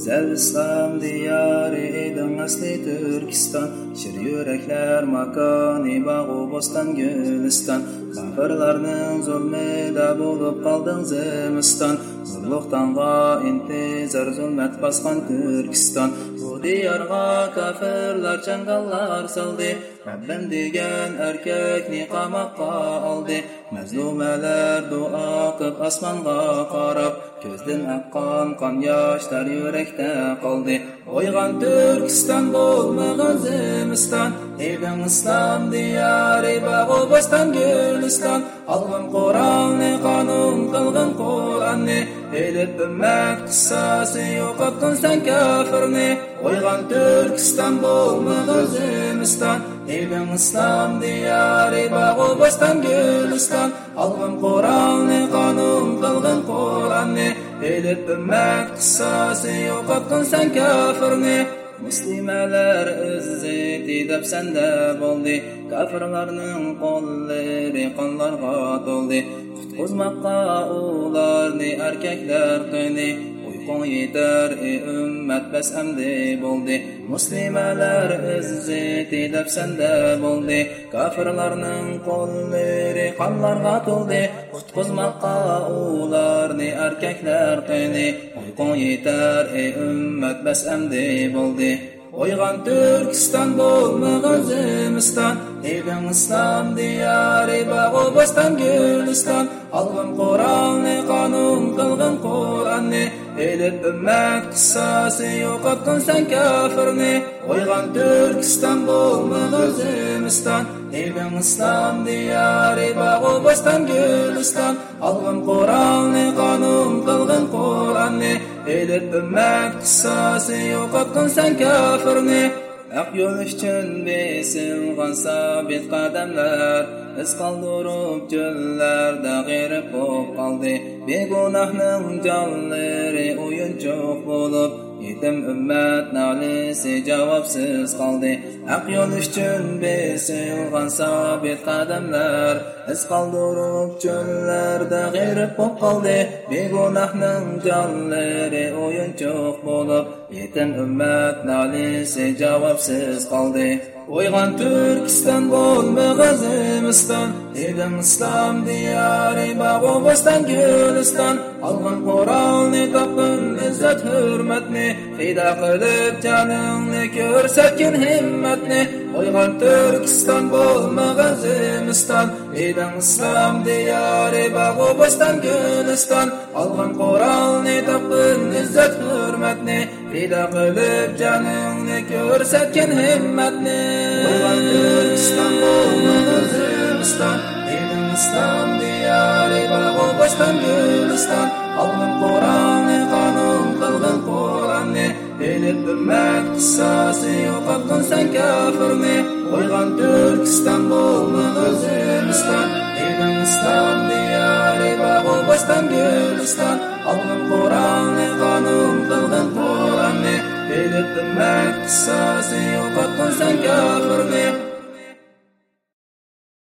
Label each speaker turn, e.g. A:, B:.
A: Güzel İslam diyarı edin asli Türkistan. Şir yürekler makani bağı bostan gülistan. Kafirlarning zulmida bo'lib qolding zimiston Zulluqtanga intizor zulmat bosgan Turkiston Bu diyorga kafirlar changallar soldi Rabbim degan erkakni qamoqqa oldi Mazlumalar duo qilib osmonga qarab. Ko'zdan aqqan qon yoshlar yurakda qoldi O'yg'on Turkiston bo'lmagan zimiston Edin islom diyori bog'u boston guliston Alg'in Qur'onni qonun qilgin Qur'onni Elib ummat qissasi yo'qotdin sen kafirni O'yg'on Turkiston bo'lmagan zimiston Edin islom diyori bog'u boston guliston Alg'in Qur'onni qonun qilgin Qur'onni Elib ummat qissasi yo'qotdin sen kafirni Muslimalar izzeti deb senda bo'ldi. Kafirlarning qo'llari qonlarga to'ldi Qutqizmoqqa ularni erkaklar qini Uyqun yetar ey ummat bas amdi bo'ldi Muslimalar izzeti deb senda bo'ldi. Kafirlarning qo'llari qonlarga to'ldi Qutqizmoqqa ularni erkaklar qini Uyqun yetar ey ummat bas amdi bo'ldi O'yg'on Turkiston bo'lmagan zimiston Edin islom diyori bog'u boston guliston Alg'in Qur'onni qonun qilgin Qur'onni Eylip ümmet kısası yok atkınsan kafirni Oygan Türkistan bulmaz özümüstan Elbim İslam diyari bağı bastan gülistan Algın ne kanun kılgın Kur'an'ı Eylip ümmet kısası yok atkınsan kafirni Haq yo'l uchun besilg'an sabit qadamlar. Iz qoldirib jo'llarda g'irib bo'lib qoldi. Begunohning jonlari o'yinchoq bo'lib Yetim ummat nolisi javobsiz qoldi. Haq yo'l uchun besilg'an sabit qadamlar. Iz qoldirib jo'llarda g'irib bo'lib qoldi. Begunohning jonlari o'yinchoq bo'lib Yetim ummat nolisi javobsiz qoldi O'yg'on Turkiston bo'lmagan zimiston Edim islom diyori bog'u boston guliston Alg'in Qur'onni topin izzat hurmatni Fida qilib joningni ko'rsatgin himmatni. O'yg'on Turkiston zimiston Edim islom diyori bog'u boston guliston Alg'in Qur'onni topin izzat hurmatni Fida qilib joningni ko'rsatgin himmatni O'yg'on Turkiston bo'lmagan zimiston Edim islom diyori bog'u boston guliston Alg'in Qur'onni qonun qilgin Qur'onni Elib ummat qissasi yo'qotgin sen kafirni O'yg'on Turkiston bo'lmagan boston guliston Alg'in Qur'onni qonun qilgin Qur'onni Elib ummat qissasi yo'qotgin sen kafirni